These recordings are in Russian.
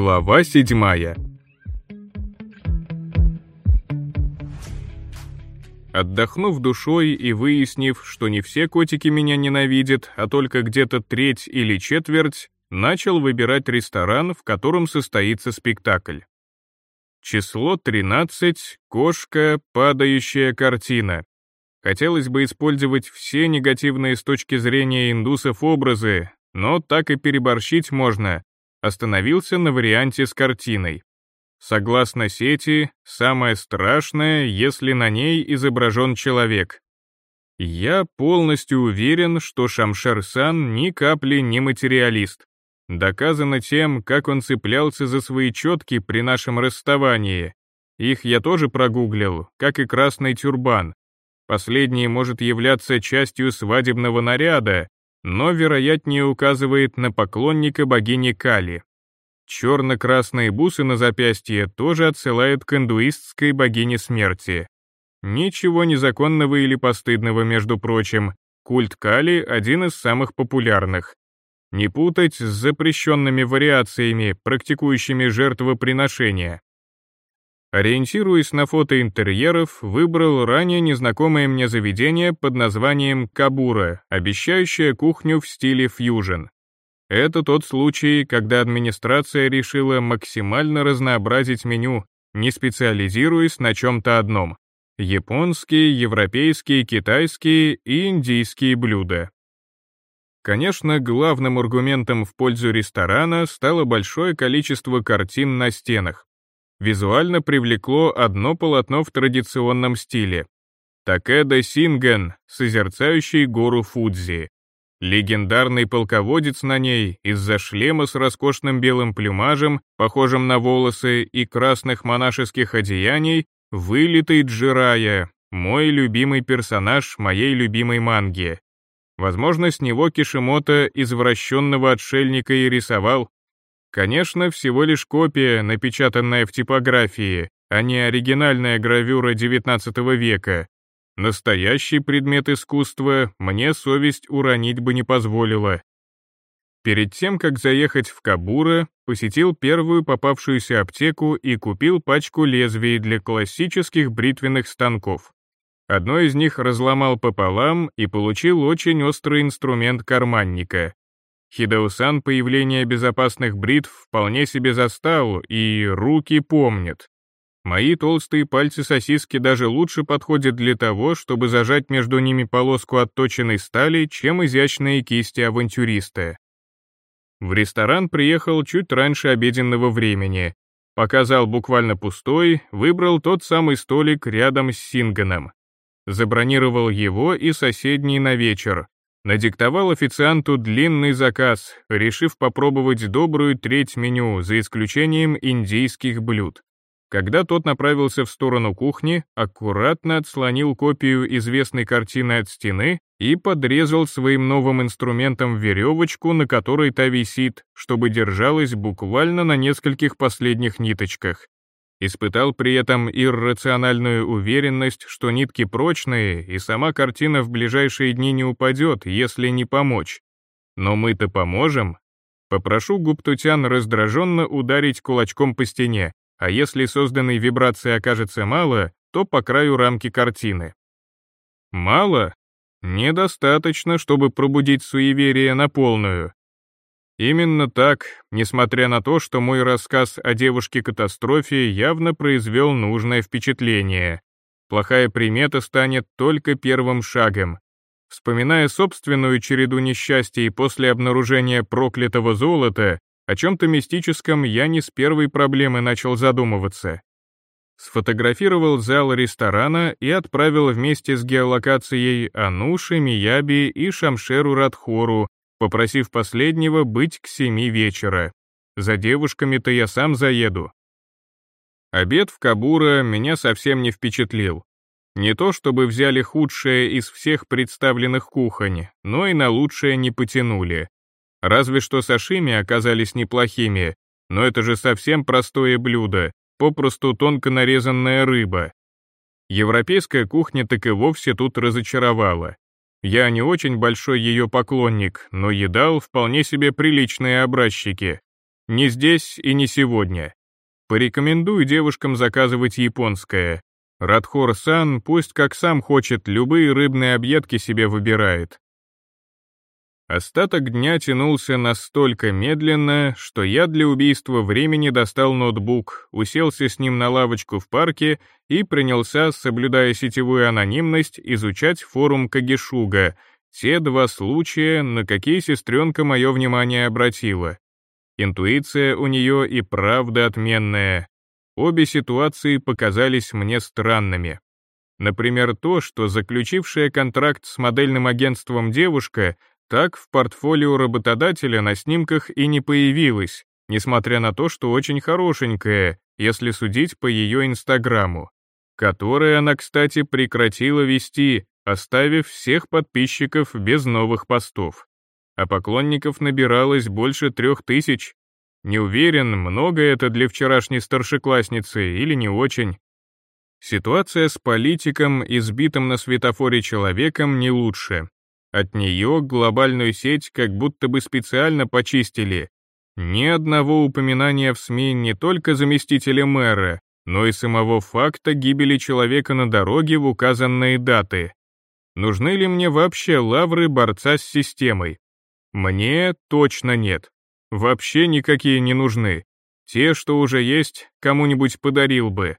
Глава седьмая. Отдохнув душой и выяснив, что не все котики меня ненавидят, а только где-то треть или четверть, начал выбирать ресторан, в котором состоится спектакль. Число 13, кошка, падающая картина. Хотелось бы использовать все негативные с точки зрения индусов образы, но так и переборщить можно. Остановился на варианте с картиной. Согласно сети, самое страшное, если на ней изображен человек. Я полностью уверен, что Шамшер-сан ни капли не материалист. Доказано тем, как он цеплялся за свои четки при нашем расставании. Их я тоже прогуглил, как и красный тюрбан. Последний может являться частью свадебного наряда, но вероятнее указывает на поклонника богини Кали. Черно-красные бусы на запястье тоже отсылают к индуистской богине смерти. Ничего незаконного или постыдного, между прочим. Культ Кали — один из самых популярных. Не путать с запрещенными вариациями, практикующими жертвоприношения. Ориентируясь на фото интерьеров, выбрал ранее незнакомое мне заведение под названием Кабура, обещающее кухню в стиле фьюжн. Это тот случай, когда администрация решила максимально разнообразить меню, не специализируясь на чем-то одном. Японские, европейские, китайские и индийские блюда. Конечно, главным аргументом в пользу ресторана стало большое количество картин на стенах. Визуально привлекло одно полотно в традиционном стиле. Такеда Синген, созерцающий гору Фудзи. Легендарный полководец на ней из-за шлема с роскошным белым плюмажем, похожим на волосы, и красных монашеских одеяний, вылитый Джирая, мой любимый персонаж моей любимой манги. Возможно, с него Кишимото извращенного отшельника и рисовал. Конечно, всего лишь копия, напечатанная в типографии, а не оригинальная гравюра XIX века, Настоящий предмет искусства мне совесть уронить бы не позволила. Перед тем, как заехать в Кабура, посетил первую попавшуюся аптеку и купил пачку лезвий для классических бритвенных станков. Одно из них разломал пополам и получил очень острый инструмент карманника. Хидеусан появление безопасных бритв вполне себе застал и руки помнит. Мои толстые пальцы сосиски даже лучше подходят для того, чтобы зажать между ними полоску отточенной стали, чем изящные кисти авантюриста. В ресторан приехал чуть раньше обеденного времени. Показал буквально пустой, выбрал тот самый столик рядом с Синганом. Забронировал его и соседний на вечер. Надиктовал официанту длинный заказ, решив попробовать добрую треть меню, за исключением индийских блюд. Когда тот направился в сторону кухни, аккуратно отслонил копию известной картины от стены и подрезал своим новым инструментом веревочку, на которой та висит, чтобы держалась буквально на нескольких последних ниточках. Испытал при этом иррациональную уверенность, что нитки прочные, и сама картина в ближайшие дни не упадет, если не помочь. Но мы-то поможем. Попрошу Гуптутян раздраженно ударить кулачком по стене, а если созданной вибрации окажется мало, то по краю рамки картины. Мало? Недостаточно, чтобы пробудить суеверие на полную. Именно так, несмотря на то, что мой рассказ о девушке-катастрофе явно произвел нужное впечатление. Плохая примета станет только первым шагом. Вспоминая собственную череду несчастий после обнаружения проклятого золота, о чем-то мистическом я не с первой проблемы начал задумываться. Сфотографировал зал ресторана и отправил вместе с геолокацией Ануши, Мияби и Шамшеру Радхору, попросив последнего быть к семи вечера. За девушками-то я сам заеду. Обед в Кабура меня совсем не впечатлил. Не то чтобы взяли худшее из всех представленных кухонь, но и на лучшее не потянули. Разве что сашими оказались неплохими, но это же совсем простое блюдо, попросту тонко нарезанная рыба. Европейская кухня так и вовсе тут разочаровала. Я не очень большой ее поклонник, но едал вполне себе приличные образчики. Не здесь и не сегодня. Порекомендую девушкам заказывать японское. Радхор-сан пусть как сам хочет, любые рыбные объедки себе выбирает. Остаток дня тянулся настолько медленно, что я для убийства времени достал ноутбук, уселся с ним на лавочку в парке и принялся, соблюдая сетевую анонимность, изучать форум Кагишуга, те два случая, на какие сестренка мое внимание обратила. Интуиция у нее и правда отменная. Обе ситуации показались мне странными. Например, то, что заключившая контракт с модельным агентством девушка так в портфолио работодателя на снимках и не появилась, несмотря на то, что очень хорошенькая, если судить по ее инстаграму, который она, кстати, прекратила вести, оставив всех подписчиков без новых постов. А поклонников набиралось больше трех тысяч. Не уверен, много это для вчерашней старшеклассницы или не очень. Ситуация с политиком, избитым на светофоре человеком, не лучше. От нее глобальную сеть как будто бы специально почистили. Ни одного упоминания в СМИ не только заместителя мэра, но и самого факта гибели человека на дороге в указанные даты. Нужны ли мне вообще лавры борца с системой? Мне точно нет. Вообще никакие не нужны. Те, что уже есть, кому-нибудь подарил бы.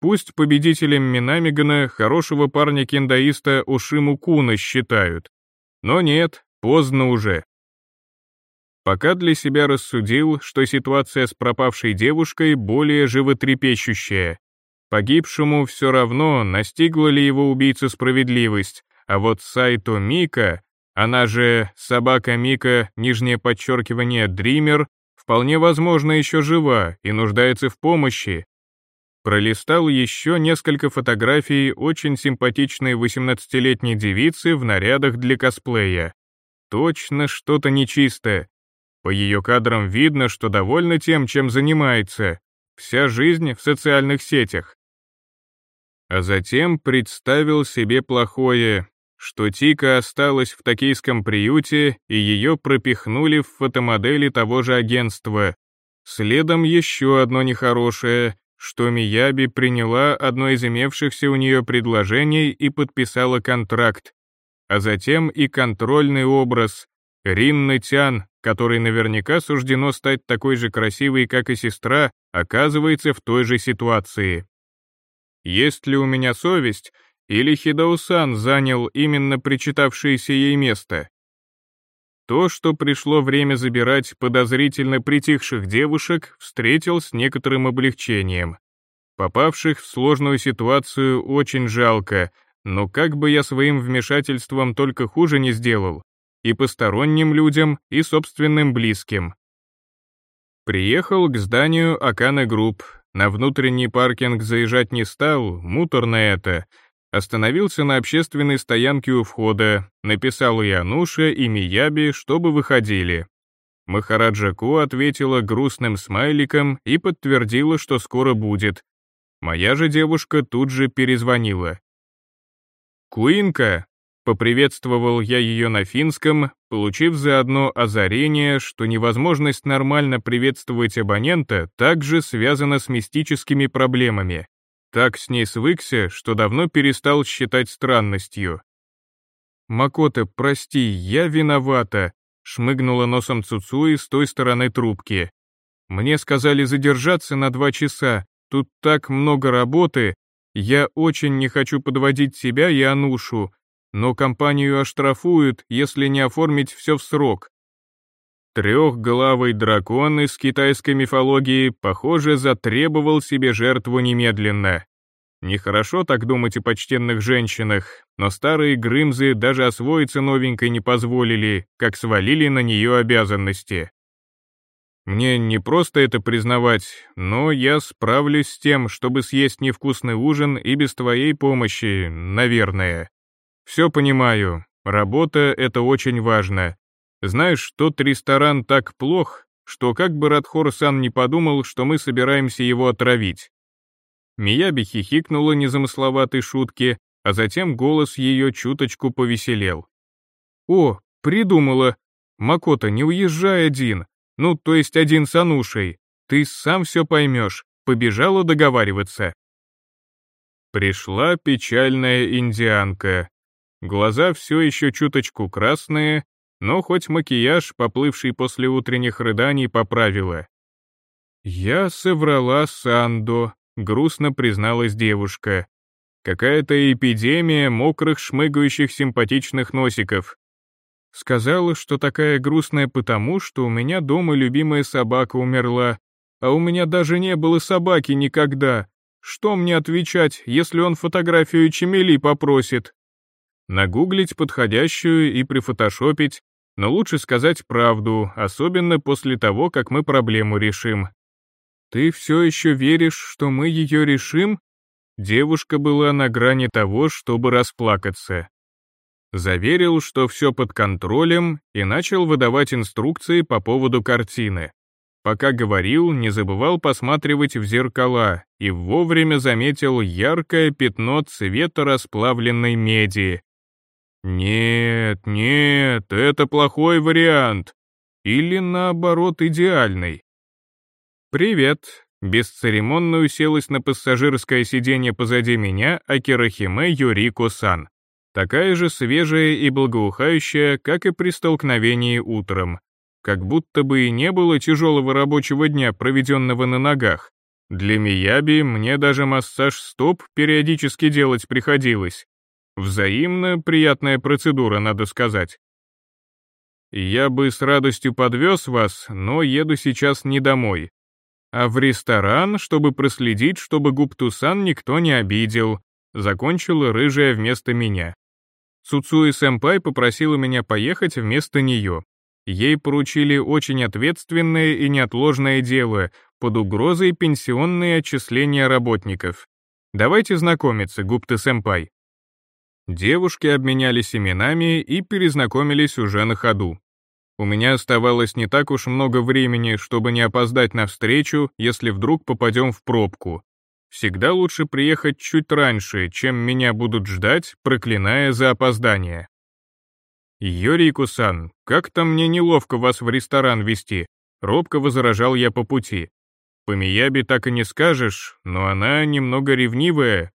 Пусть победителем Минамигана хорошего парня-кендаиста Ушиму Куна считают. Но нет, поздно уже. Пока для себя рассудил, что ситуация с пропавшей девушкой более животрепещущая. Погибшему все равно, настигла ли его убийца справедливость, а вот Сайто Мика, она же собака Мика, нижнее подчеркивание Дример, вполне возможно еще жива и нуждается в помощи, пролистал еще несколько фотографий очень симпатичной 18-летней девицы в нарядах для косплея. Точно что-то нечистое. По ее кадрам видно, что довольна тем, чем занимается. Вся жизнь в социальных сетях. А затем представил себе плохое, что Тика осталась в токийском приюте, и ее пропихнули в фотомодели того же агентства. Следом еще одно нехорошее, что Мияби приняла одно из имевшихся у нее предложений и подписала контракт, а затем и контрольный образ Ринны Тян, которой наверняка суждено стать такой же красивой, как и сестра, оказывается в той же ситуации. Есть ли у меня совесть, или Хидаусан занял именно причитавшееся ей место? То, что пришло время забирать подозрительно притихших девушек, встретил с некоторым облегчением. Попавших в сложную ситуацию очень жалко, но как бы я своим вмешательством только хуже не сделал, и посторонним людям, и собственным близким. Приехал к зданию Акана Group, на внутренний паркинг заезжать не стал, муторно это — Остановился на общественной стоянке у входа, написал Янушу и Мияби, чтобы выходили. Махараджаку ответила грустным смайликом и подтвердила, что скоро будет. Моя же девушка тут же перезвонила. «Kuinka!» — поприветствовал я ее на финском, получив заодно озарение, что невозможность нормально приветствовать абонента также связана с мистическими проблемами. Так с ней свыкся, что давно перестал считать странностью. «Макота, прости, я виновата», — шмыгнула носом Цуцуи с той стороны трубки. «Мне сказали задержаться на два часа, тут так много работы, я очень не хочу подводить себя и Анушу, но компанию оштрафуют, если не оформить все в срок. Трехглавый дракон из китайской мифологии, похоже, затребовал себе жертву немедленно. Нехорошо так думать о почтенных женщинах, но старые грымзы даже освоиться новенькой не позволили, как свалили на нее обязанности. Мне не просто это признавать, но я справлюсь с тем, чтобы съесть невкусный ужин и без твоей помощи, наверное. Все понимаю, работа — это очень важно, знаешь, тот ресторан так плох, что как бы Радхор-сан не подумал, что мы собираемся его отравить. Мияби хихикнула незамысловатой шутки, а затем голос ее чуточку повеселел. «О, придумала! Макота, не уезжай один, ну, то есть один с Анушей. Ты сам все поймешь, побежала договариваться. Пришла печальная индианка. Глаза все еще чуточку красные, но хоть макияж, поплывший после утренних рыданий, поправила. «Я соврала Сандо», — грустно призналась девушка. «Какая-то эпидемия мокрых шмыгающих симпатичных носиков. Сказала, что такая грустная потому, что у меня дома любимая собака умерла, а у меня даже не было собаки никогда. Что мне отвечать, если он фотографию Чемели попросит? Нагуглить подходящую и прифотошопить, но лучше сказать правду, особенно после того, как мы проблему решим. Ты все еще веришь, что мы ее решим? Девушка была на грани того, чтобы расплакаться. Заверил, что все под контролем, и начал выдавать инструкции по поводу картины. Пока говорил, не забывал посматривать в зеркала и вовремя заметил яркое пятно цвета расплавленной меди. Нет, нет, это плохой вариант. Или наоборот идеальный. «Привет», — бесцеремонно уселась на пассажирское сиденье позади меня Акирахиме Юрико-сан. Такая же свежая и благоухающая, как и при столкновении утром. Как будто бы и не было тяжелого рабочего дня, проведенного на ногах. Для Мияби мне даже массаж стоп периодически делать приходилось. Взаимно приятная процедура, надо сказать. Я бы с радостью подвез вас, но еду сейчас не домой, а в ресторан, чтобы проследить, чтобы Гуптусан никто не обидел, закончила рыжая вместо меня. Цуцуи-сэмпай попросила меня поехать вместо нее. Ей поручили очень ответственное и неотложное дело под угрозой пенсионные отчисления работников. Давайте знакомиться, Гупта-сэмпай. Девушки обменялись именами и перезнакомились уже на ходу. У меня оставалось не так уж много времени, чтобы не опоздать на встречу, если вдруг попадем в пробку. Всегда лучше приехать чуть раньше, чем меня будут ждать, проклиная за опоздание. «Йорику-сан, как-то мне неловко вас в ресторан вести», — робко возражал я по пути. «По Мияби так и не скажешь, но она немного ревнивая».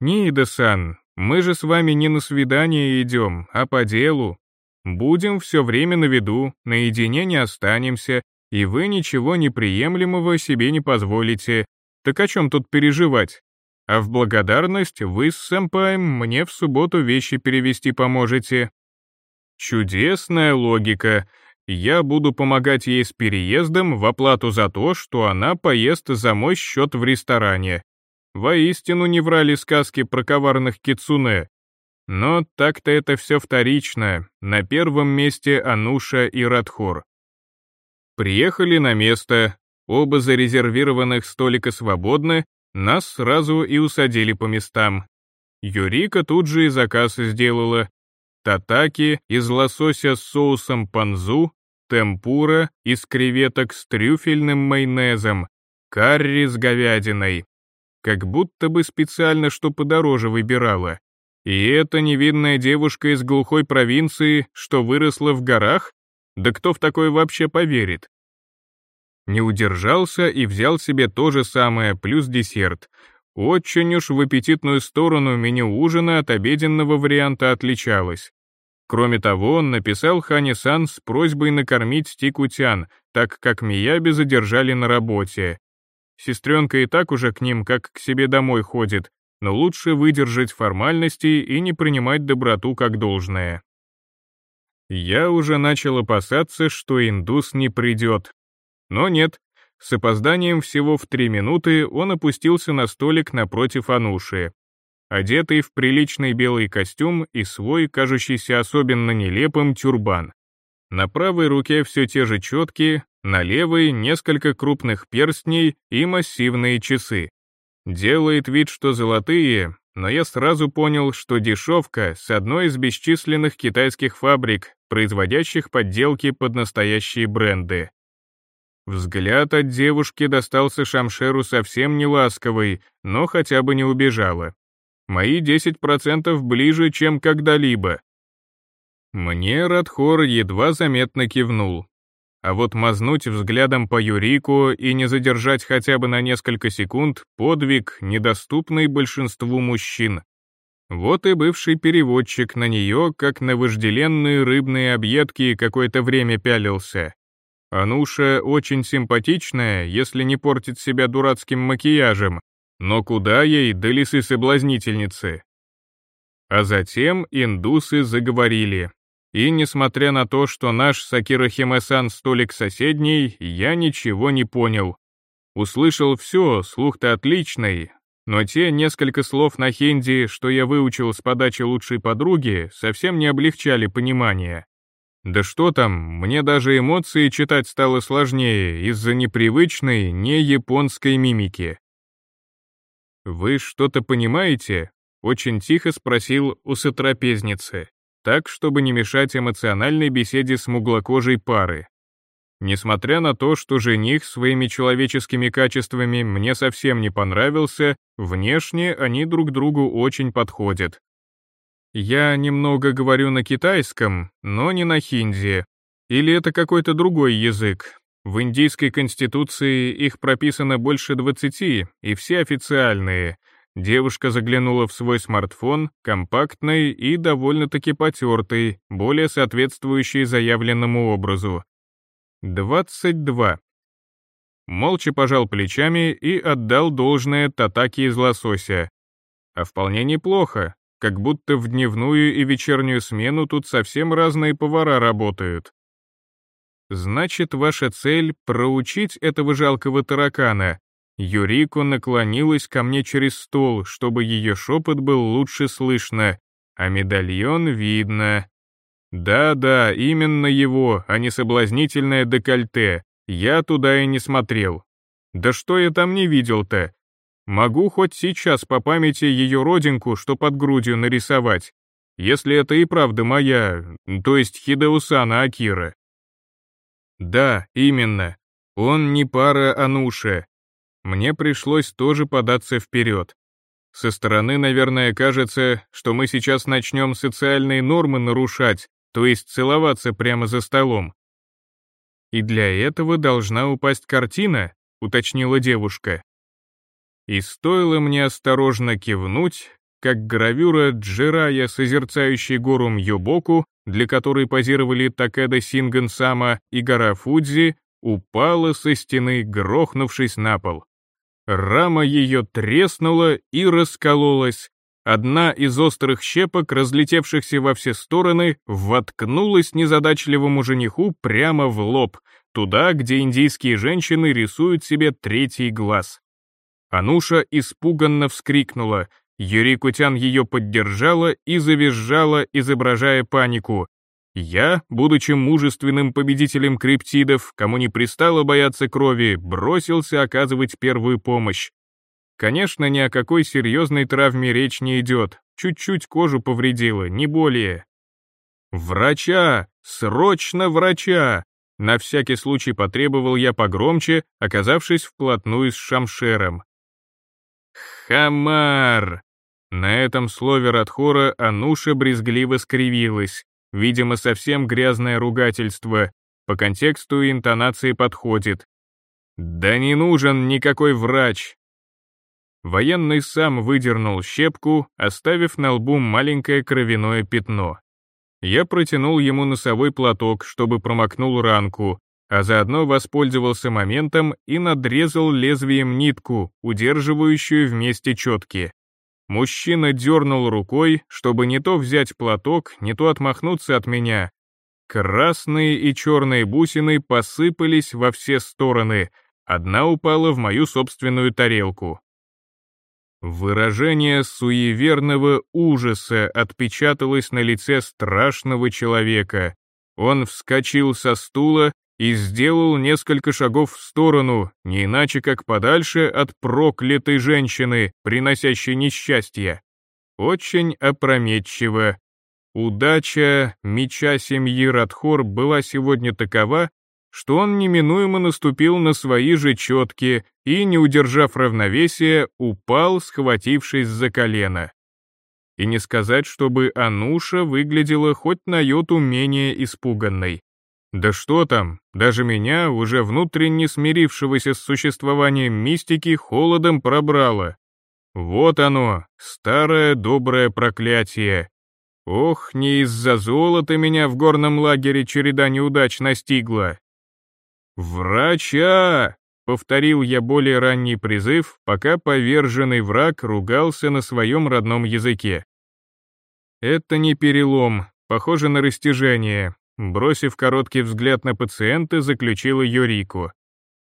«Ниида-сан, мы же с вами не на свидание идем, а по делу. Будем все время на виду, наедине не останемся, и вы ничего неприемлемого себе не позволите. Так о чем тут переживать? А в благодарность вы с сэмпаем мне в субботу вещи перевести поможете. Чудесная логика. Я буду помогать ей с переездом в оплату за то, что она поест за мой счет в ресторане. Воистину не врали сказки про коварных кицуне. Но так-то это все вторично, на первом месте Ануша и Радхор. Приехали на место, оба зарезервированных столика свободны, нас сразу и усадили по местам. Юрика тут же и заказ сделала. Татаки из лосося с соусом панзу, темпура из креветок с трюфельным майонезом, карри с говядиной, как будто бы специально что подороже выбирала. И эта невинная девушка из глухой провинции, что выросла в горах? Да кто в такое вообще поверит? Не удержался и взял себе то же самое, плюс десерт. Очень уж в аппетитную сторону меню ужина от обеденного варианта отличалось. Кроме того, он написал Хани-сан с просьбой накормить Тикутян, так как Мияби задержали на работе. Сестренка и так уже к ним как к себе домой ходит, но лучше выдержать формальности и не принимать доброту как должное. Я уже начал опасаться, что индус не придет. Но нет, с опозданием всего в три минуты он опустился на столик напротив Ануши. Одетый в приличный белый костюм и свой, кажущийся особенно нелепым, тюрбан. На правой руке все те же четки, на левой несколько крупных перстней и массивные часы. Делает вид, что золотые, но я сразу понял, что дешевка с одной из бесчисленных китайских фабрик, производящих подделки под настоящие бренды. Взгляд от девушки достался Шамшеру совсем не ласковый, но хотя бы не убежала. Мои 10% ближе, чем когда-либо. Мне Радхор едва заметно кивнул. А вот мазнуть взглядом по Юрику и не задержать хотя бы на несколько секунд — подвиг, недоступный большинству мужчин. Вот и бывший переводчик на нее, как на вожделенные рыбные объедки, какое-то время пялился. Ануша очень симпатичная, если не портит себя дурацким макияжем, но куда ей до лисы-соблазнительницы? А затем индусы заговорили. И несмотря на то, что наш Сакира Химесан столик соседний, я ничего не понял. Услышал все, слух-то отличный, но те несколько слов на хинди, что я выучил с подачи лучшей подруги, совсем не облегчали понимание. Да что там, мне даже эмоции читать стало сложнее из-за непривычной, не японской мимики. «Вы что-то понимаете?» — очень тихо спросил у сотрапезницы, так, чтобы не мешать эмоциональной беседе с муглокожей пары. Несмотря на то, что жених своими человеческими качествами мне совсем не понравился, внешне они друг другу очень подходят. Я немного говорю на китайском, но не на хинди. Или это какой-то другой язык. В индийской конституции их прописано больше 20, и все официальные. Девушка заглянула в свой смартфон, компактный и довольно-таки потертый, более соответствующий заявленному образу. 22. Молча пожал плечами и отдал должное татаки из лосося. А вполне неплохо, как будто в дневную и вечернюю смену тут совсем разные повара работают. Значит, ваша цель — проучить этого жалкого таракана. Юрико наклонилась ко мне через стол, чтобы ее шепот был лучше слышно, а медальон видно. Да-да, именно его, а не соблазнительное декольте. Я туда и не смотрел. Да что я там не видел-то? Могу хоть сейчас по памяти ее родинку, что под грудью нарисовать, если это и правда моя, то есть Хидеусана Акира. Да, именно. Он не пара Ануша. Мне пришлось тоже податься вперед. Со стороны, наверное, кажется, что мы сейчас начнем социальные нормы нарушать, то есть целоваться прямо за столом. И для этого должна упасть картина, уточнила девушка. И стоило мне осторожно кивнуть, как гравюра Джирая, созерцающий гору Мьёбоку, для которой позировали Такеда Синган Сама и гора Фудзи, упала со стены, грохнувшись на пол. Рама ее треснула и раскололась. Одна из острых щепок, разлетевшихся во все стороны, воткнулась незадачливому жениху прямо в лоб, туда, где индийские женщины рисуют себе третий глаз. Ануша испуганно вскрикнула. Юрий-Кутян ее поддержала и завизжала, изображая панику. Я, будучи мужественным победителем криптидов, кому не пристало бояться крови, бросился оказывать первую помощь. Конечно, ни о какой серьезной травме речь не идет, чуть-чуть кожу повредило, не более. «Врача! Срочно врача!» На всякий случай потребовал я погромче, оказавшись вплотную с Шамшером. Хамар! На этом слове Радхора Ануша брезгливо скривилась. Видимо, совсем грязное ругательство. По контексту и интонации подходит. «Да не нужен никакой врач!» Военный сам выдернул щепку, оставив на лбу маленькое кровяное пятно. Я протянул ему носовой платок, чтобы промокнул ранку, а заодно воспользовался моментом и надрезал лезвием нитку, удерживающую вместе четки. Мужчина дернул рукой, чтобы не то взять платок, не то отмахнуться от меня. Красные и черные бусины посыпались во все стороны, одна упала в мою собственную тарелку. Выражение суеверного ужаса отпечаталось на лице страшного человека. Он вскочил со стула и сделал несколько шагов в сторону, не иначе как подальше от проклятой женщины, приносящей несчастье. Очень опрометчиво. Удача меча семьи Радхор была сегодня такова, что он неминуемо наступил на свои же четки и, не удержав равновесия, упал, схватившись за колено. И не сказать, чтобы Ануша выглядела хоть на йоту менее испуганной. Да что там, даже меня, уже внутренне смирившегося с существованием мистики, холодом пробрало. Вот оно, старое доброе проклятие. Ох, не из-за золота меня в горном лагере череда неудач настигла. «Врача!» — повторил я более ранний призыв, пока поверженный враг ругался на своем родном языке. Это не перелом, похоже на растяжение. Бросив короткий взгляд на пациента, заключила Юрику.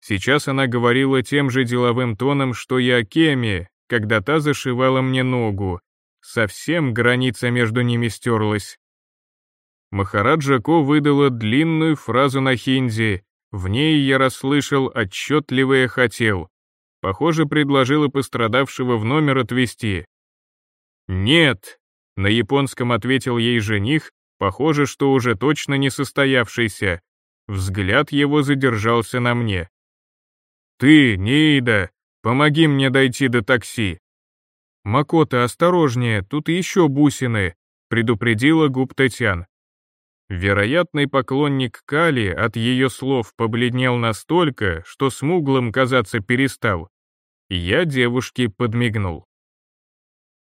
Сейчас она говорила тем же деловым тоном, что и о Кеме, когда та зашивала мне ногу. Совсем граница между ними стерлась. Махараджа Ко выдала длинную фразу на хинди, в ней я расслышал отчетливое «хотел». Похоже, предложила пострадавшего в номер отвезти. «Нет», — на японском ответил ей жених, похоже, что уже точно не состоявшийся. Взгляд его задержался на мне. «Ты, Нейда, помоги мне дойти до такси». «Макота, осторожнее, тут еще бусины», — предупредила губ Татьян. Вероятный поклонник Кали от ее слов побледнел настолько, что смуглым казаться перестал. Я девушке подмигнул.